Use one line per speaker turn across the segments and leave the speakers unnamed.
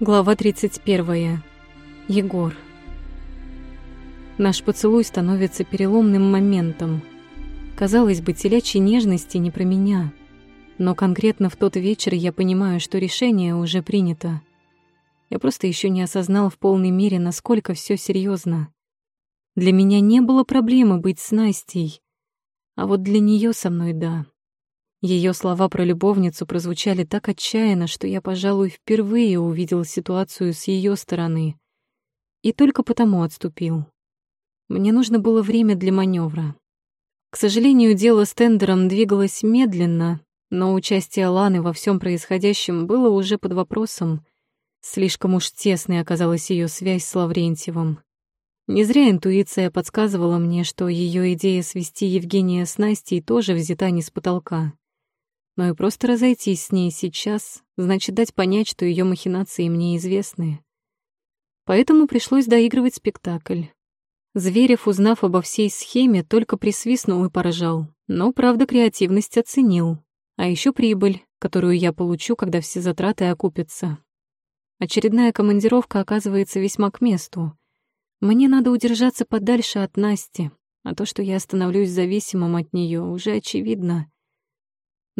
Глава 31. Егор. Наш поцелуй становится переломным моментом. Казалось бы, телячьей нежности не про меня. Но конкретно в тот вечер я понимаю, что решение уже принято. Я просто еще не осознал в полной мере, насколько все серьезно. Для меня не было проблемы быть с Настей, а вот для нее со мной да. Ее слова про любовницу прозвучали так отчаянно, что я, пожалуй, впервые увидел ситуацию с ее стороны. И только потому отступил. Мне нужно было время для маневра. К сожалению, дело с тендером двигалось медленно, но участие Ланы во всем происходящем было уже под вопросом. Слишком уж тесной оказалась ее связь с Лаврентьевым. Не зря интуиция подсказывала мне, что ее идея свести Евгения с Настей тоже взята не с потолка но и просто разойтись с ней сейчас значит дать понять, что ее махинации мне известны. Поэтому пришлось доигрывать спектакль. Зверев, узнав обо всей схеме, только присвистнул и поражал, но, правда, креативность оценил. А еще прибыль, которую я получу, когда все затраты окупятся. Очередная командировка оказывается весьма к месту. Мне надо удержаться подальше от Насти, а то, что я становлюсь зависимым от нее, уже очевидно.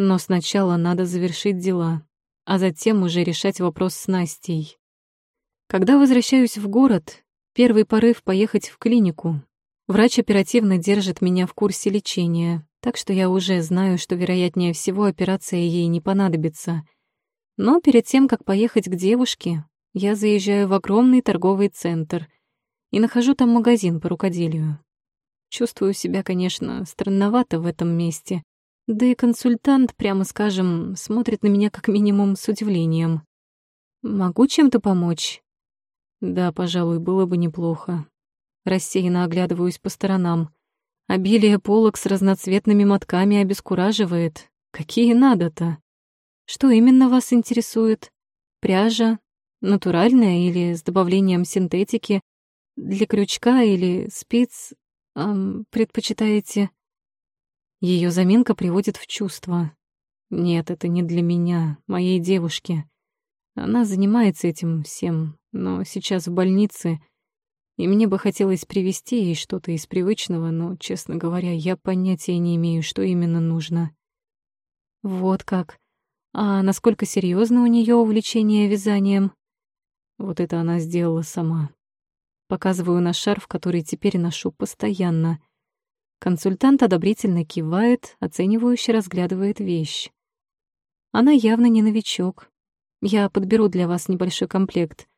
Но сначала надо завершить дела, а затем уже решать вопрос с Настей. Когда возвращаюсь в город, первый порыв — поехать в клинику. Врач оперативно держит меня в курсе лечения, так что я уже знаю, что, вероятнее всего, операция ей не понадобится. Но перед тем, как поехать к девушке, я заезжаю в огромный торговый центр и нахожу там магазин по рукоделию. Чувствую себя, конечно, странновато в этом месте, да и консультант, прямо скажем, смотрит на меня как минимум с удивлением. «Могу чем-то помочь?» «Да, пожалуй, было бы неплохо». Рассеянно оглядываюсь по сторонам. Обилие полок с разноцветными мотками обескураживает. Какие надо-то? Что именно вас интересует? Пряжа? Натуральная или с добавлением синтетики? Для крючка или спиц? Эм, предпочитаете? Ее заминка приводит в чувство. Нет, это не для меня, моей девушки. Она занимается этим всем, но сейчас в больнице, и мне бы хотелось привести ей что-то из привычного, но, честно говоря, я понятия не имею, что именно нужно. Вот как. А насколько серьезно у нее увлечение вязанием? Вот это она сделала сама. Показываю на шарф, который теперь ношу постоянно. Консультант одобрительно кивает, оценивающе разглядывает вещь. Она явно не новичок. Я подберу для вас небольшой комплект.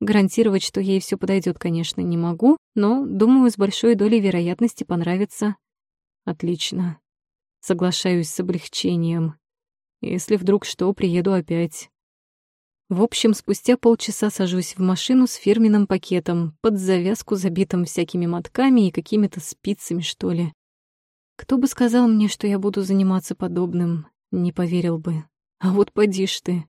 Гарантировать, что ей все подойдет, конечно, не могу, но, думаю, с большой долей вероятности понравится. Отлично. Соглашаюсь с облегчением. Если вдруг что, приеду опять. В общем, спустя полчаса сажусь в машину с фирменным пакетом, под завязку забитым всякими мотками и какими-то спицами, что ли. Кто бы сказал мне, что я буду заниматься подобным, не поверил бы. А вот поди ж ты.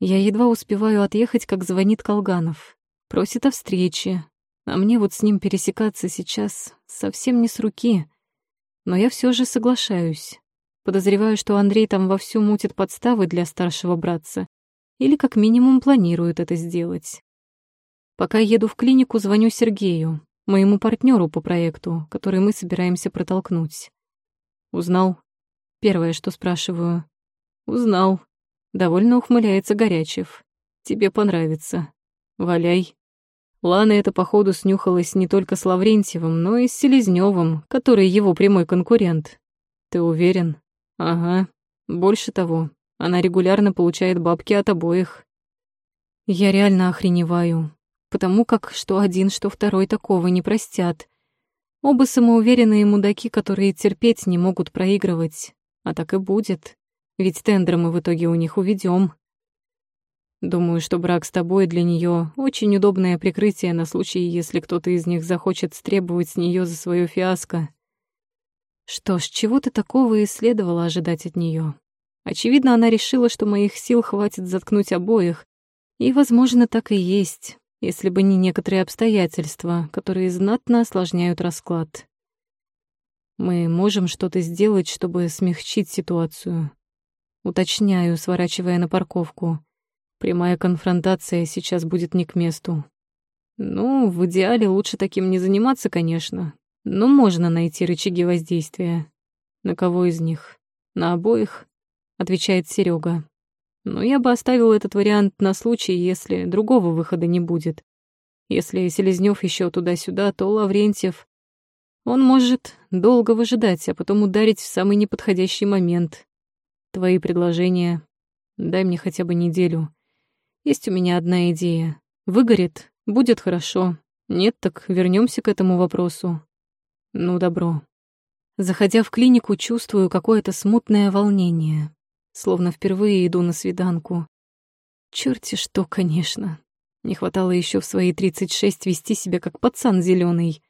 Я едва успеваю отъехать, как звонит Колганов. Просит о встрече. А мне вот с ним пересекаться сейчас совсем не с руки. Но я все же соглашаюсь. Подозреваю, что Андрей там вовсю мутит подставы для старшего братца или как минимум планирует это сделать. Пока еду в клинику, звоню Сергею, моему партнеру по проекту, который мы собираемся протолкнуть. Узнал? Первое, что спрашиваю. Узнал. Довольно ухмыляется Горячев. Тебе понравится. Валяй. Лана это, походу, снюхалась не только с Лаврентьевым, но и с Селезнёвым, который его прямой конкурент. Ты уверен? Ага. Больше того, она регулярно получает бабки от обоих. Я реально охреневаю, потому как что один, что второй такого не простят. Оба самоуверенные мудаки, которые терпеть не могут проигрывать. А так и будет, ведь тендер мы в итоге у них уведем. Думаю, что брак с тобой для нее очень удобное прикрытие на случай, если кто-то из них захочет стребовать с нее за свое фиаско. Что ж, чего-то такого и следовало ожидать от нее. Очевидно, она решила, что моих сил хватит заткнуть обоих. И, возможно, так и есть, если бы не некоторые обстоятельства, которые знатно осложняют расклад. Мы можем что-то сделать, чтобы смягчить ситуацию. Уточняю, сворачивая на парковку. Прямая конфронтация сейчас будет не к месту. Ну, в идеале лучше таким не заниматься, конечно, но можно найти рычаги воздействия. На кого из них? На обоих? Отвечает Серега. Но я бы оставил этот вариант на случай, если другого выхода не будет. Если Селезнёв еще туда-сюда, то Лаврентьев... Он может долго выжидать, а потом ударить в самый неподходящий момент. Твои предложения... Дай мне хотя бы неделю. Есть у меня одна идея. Выгорит, будет хорошо. Нет, так вернемся к этому вопросу. Ну, добро. Заходя в клинику, чувствую какое-то смутное волнение. Словно впервые иду на свиданку. Чёрти что, конечно. Не хватало еще в свои 36 вести себя как пацан зеленый.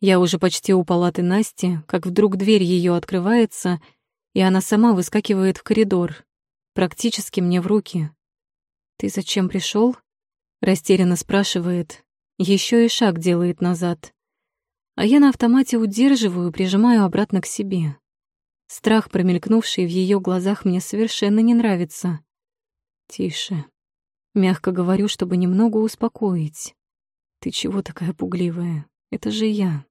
Я уже почти у палаты Насти, как вдруг дверь ее открывается, и она сама выскакивает в коридор, практически мне в руки. «Ты зачем пришел? Растерянно спрашивает. Еще и шаг делает назад. А я на автомате удерживаю, прижимаю обратно к себе. Страх, промелькнувший в ее глазах, мне совершенно не нравится. Тише. Мягко говорю, чтобы немного успокоить. Ты чего такая пугливая? Это же я.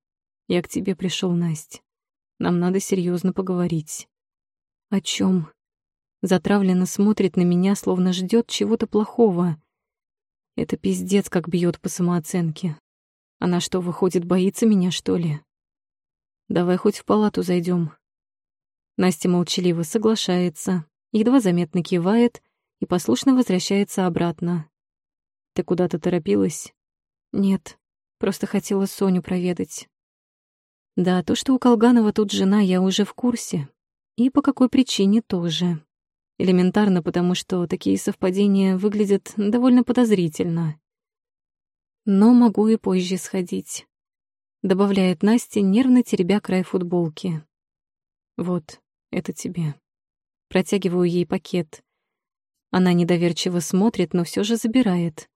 Я к тебе пришел, Настя. Нам надо серьезно поговорить. О чем? Затравленно смотрит на меня, словно ждет чего-то плохого. Это пиздец, как бьет по самооценке. Она что, выходит, боится меня, что ли? Давай хоть в палату зайдем. Настя молчаливо соглашается, едва заметно кивает и послушно возвращается обратно. Ты куда-то торопилась? Нет, просто хотела Соню проведать. Да, то, что у Колганова тут жена, я уже в курсе. И по какой причине тоже. Элементарно, потому что такие совпадения выглядят довольно подозрительно. Но могу и позже сходить. Добавляет Настя, нервно теребя край футболки. Вот, это тебе. Протягиваю ей пакет. Она недоверчиво смотрит, но все же забирает.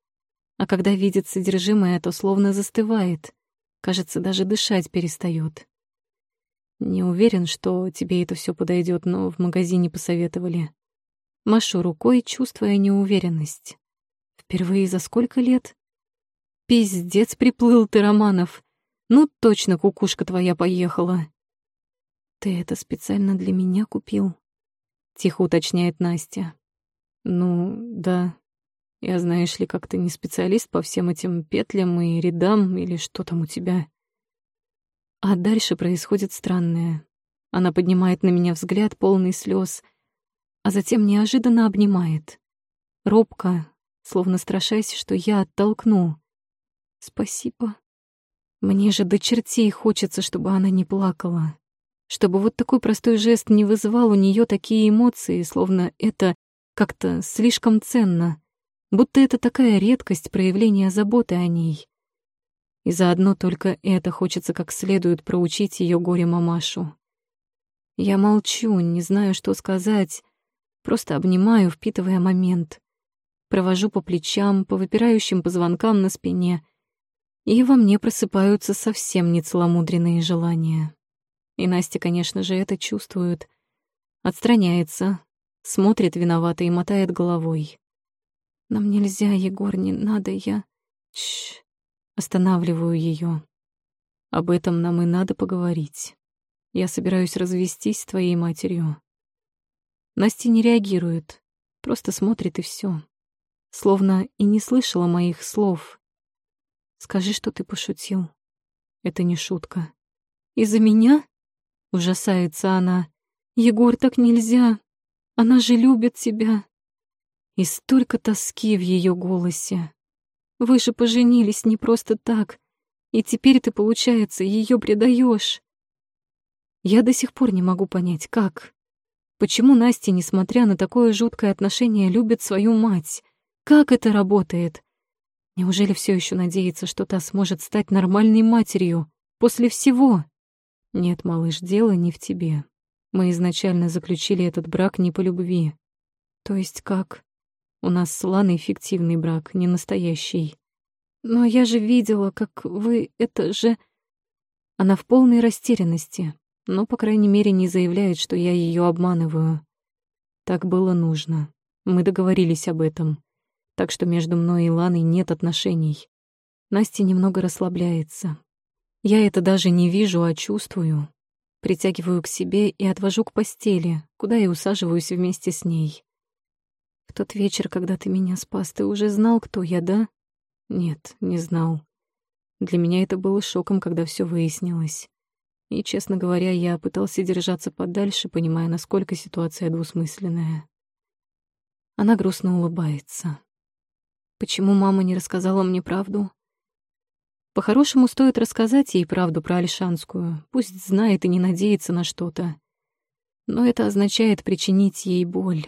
А когда видит содержимое, то словно застывает. Кажется, даже дышать перестает. Не уверен, что тебе это все подойдет, но в магазине посоветовали. Машу рукой, чувствуя неуверенность. Впервые за сколько лет? Пиздец, приплыл ты, Романов. Ну, точно кукушка твоя поехала. Ты это специально для меня купил? Тихо уточняет Настя. Ну, да. Я, знаешь ли, как-то не специалист по всем этим петлям и рядам или что там у тебя. А дальше происходит странное. Она поднимает на меня взгляд, полный слез, а затем неожиданно обнимает. Робко, словно страшась, что я оттолкну. Спасибо. Мне же до чертей хочется, чтобы она не плакала. Чтобы вот такой простой жест не вызывал у нее такие эмоции, словно это как-то слишком ценно. Будто это такая редкость проявления заботы о ней. И заодно только это хочется как следует проучить ее горе-мамашу. Я молчу, не знаю, что сказать, Просто обнимаю, впитывая момент. Провожу по плечам, по выпирающим позвонкам на спине. И во мне просыпаются совсем нецеломудренные желания. И Настя, конечно же, это чувствует. Отстраняется, смотрит виновато и мотает головой. «Нам нельзя, Егор, не надо, я...» Чш, останавливаю ее. Об этом нам и надо поговорить. Я собираюсь развестись с твоей матерью. Настя не реагирует, просто смотрит и все, Словно и не слышала моих слов. Скажи, что ты пошутил. Это не шутка. Из-за меня? Ужасается она. Егор, так нельзя. Она же любит тебя. И столько тоски в ее голосе. Вы же поженились не просто так. И теперь ты, получается, ее предаешь. Я до сих пор не могу понять, как. Почему Настя, несмотря на такое жуткое отношение, любит свою мать? Как это работает? Неужели все еще надеется, что та сможет стать нормальной матерью после всего? Нет, малыш, дело не в тебе. Мы изначально заключили этот брак не по любви. То есть как? У нас с Ланой фиктивный брак, не настоящий. Но я же видела, как вы... Это же... Она в полной растерянности но, по крайней мере, не заявляет, что я ее обманываю. Так было нужно. Мы договорились об этом. так что между мной и Ланой нет отношений. Настя немного расслабляется. Я это даже не вижу, а чувствую. Притягиваю к себе и отвожу к постели, куда и усаживаюсь вместе с ней. В тот вечер, когда ты меня спас, ты уже знал, кто я, да? Нет, не знал. Для меня это было шоком, когда все выяснилось. И, честно говоря, я пытался держаться подальше, понимая, насколько ситуация двусмысленная. Она грустно улыбается. Почему мама не рассказала мне правду? По-хорошему, стоит рассказать ей правду про Альшанскую. Пусть знает и не надеется на что-то. Но это означает причинить ей боль.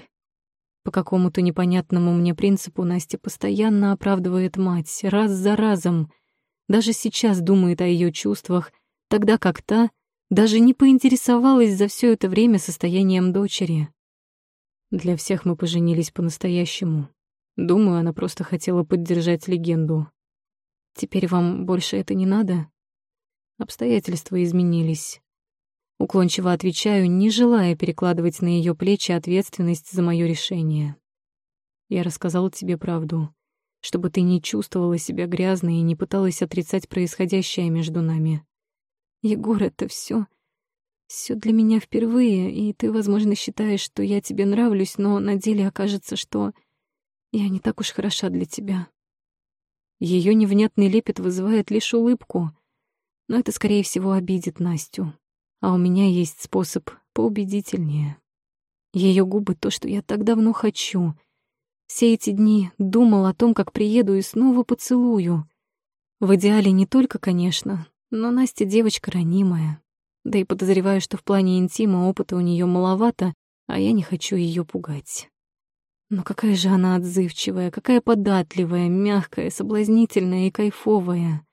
По какому-то непонятному мне принципу Настя постоянно оправдывает мать, раз за разом. Даже сейчас думает о ее чувствах, тогда как та даже не поинтересовалась за все это время состоянием дочери. Для всех мы поженились по-настоящему. Думаю, она просто хотела поддержать легенду. Теперь вам больше это не надо? Обстоятельства изменились. Уклончиво отвечаю, не желая перекладывать на ее плечи ответственность за мое решение. Я рассказал тебе правду, чтобы ты не чувствовала себя грязной и не пыталась отрицать происходящее между нами. Егор, это все, все для меня впервые, и ты, возможно, считаешь, что я тебе нравлюсь, но на деле окажется, что я не так уж хороша для тебя. Ее невнятный лепет вызывает лишь улыбку, но это, скорее всего, обидит Настю а у меня есть способ поубедительнее. Ее губы — то, что я так давно хочу. Все эти дни думал о том, как приеду и снова поцелую. В идеале не только, конечно, но Настя девочка ранимая. Да и подозреваю, что в плане интима опыта у нее маловато, а я не хочу ее пугать. Но какая же она отзывчивая, какая податливая, мягкая, соблазнительная и кайфовая.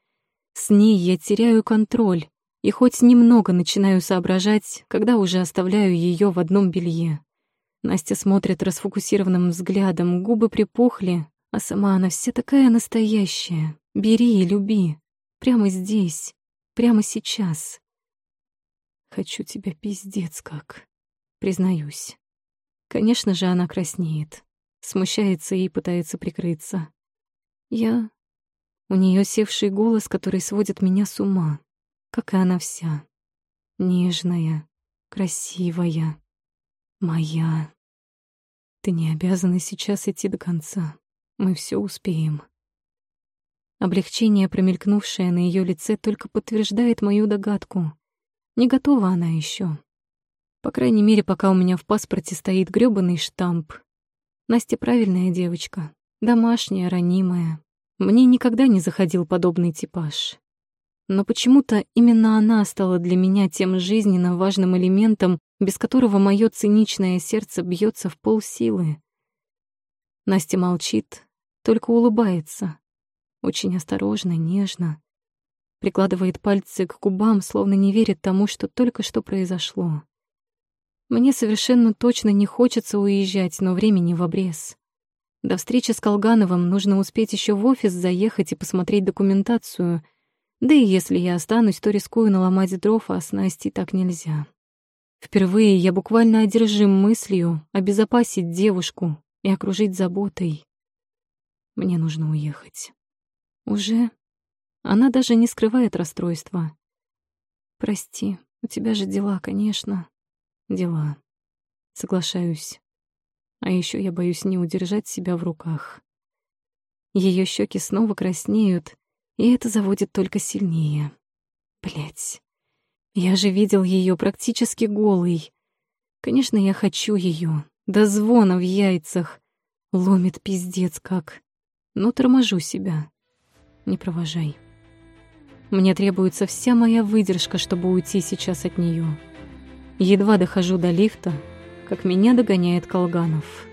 С ней я теряю контроль и хоть немного начинаю соображать, когда уже оставляю ее в одном белье. Настя смотрит расфокусированным взглядом, губы припухли, а сама она вся такая настоящая. Бери и люби. Прямо здесь, прямо сейчас. Хочу тебя пиздец как, признаюсь. Конечно же, она краснеет, смущается и пытается прикрыться. Я... У нее севший голос, который сводит меня с ума как и она вся. Нежная, красивая, моя. Ты не обязана сейчас идти до конца. Мы все успеем. Облегчение, промелькнувшее на ее лице, только подтверждает мою догадку. Не готова она еще. По крайней мере, пока у меня в паспорте стоит грёбаный штамп. Настя правильная девочка, домашняя, ранимая. Мне никогда не заходил подобный типаж но почему-то именно она стала для меня тем жизненно важным элементом, без которого мое циничное сердце бьется в полсилы. Настя молчит, только улыбается, очень осторожно, нежно, прикладывает пальцы к губам, словно не верит тому, что только что произошло. Мне совершенно точно не хочется уезжать, но времени в обрез. До встречи с Колгановым нужно успеть еще в офис заехать и посмотреть документацию — да и если я останусь, то рискую наломать дров, а с так нельзя. Впервые я буквально одержим мыслью обезопасить девушку и окружить заботой. Мне нужно уехать. Уже? Она даже не скрывает расстройства. Прости, у тебя же дела, конечно. Дела. Соглашаюсь. А еще я боюсь не удержать себя в руках. Ее щеки снова краснеют, и это заводит только сильнее. Блять. Я же видел ее практически голой. Конечно, я хочу ее, до звона в яйцах. Ломит пиздец как. Но торможу себя. Не провожай. Мне требуется вся моя выдержка, чтобы уйти сейчас от нее. Едва дохожу до лифта, как меня догоняет Колганов.